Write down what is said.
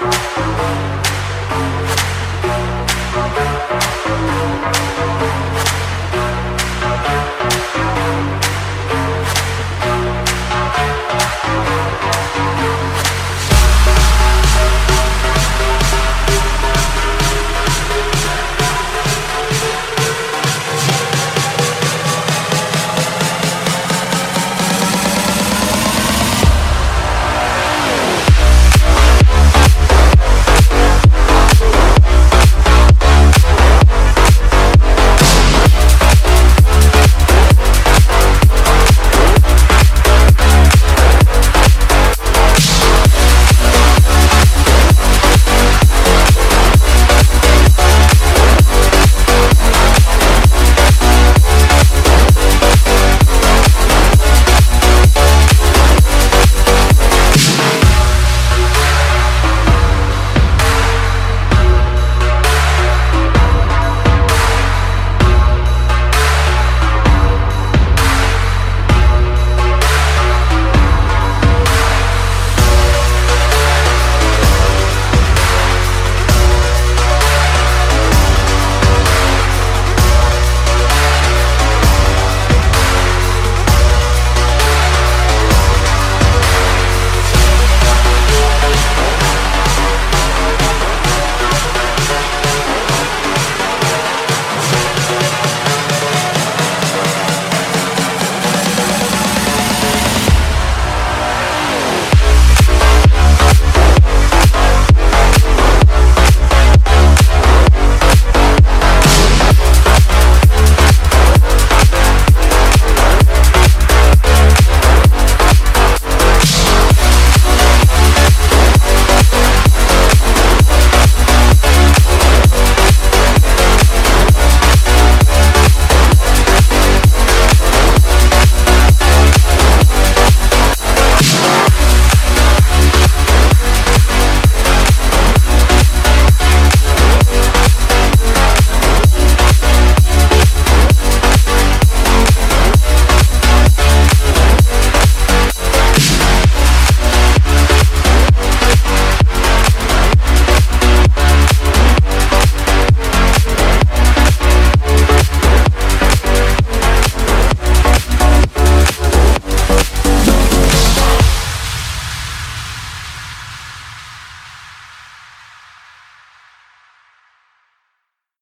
Bye.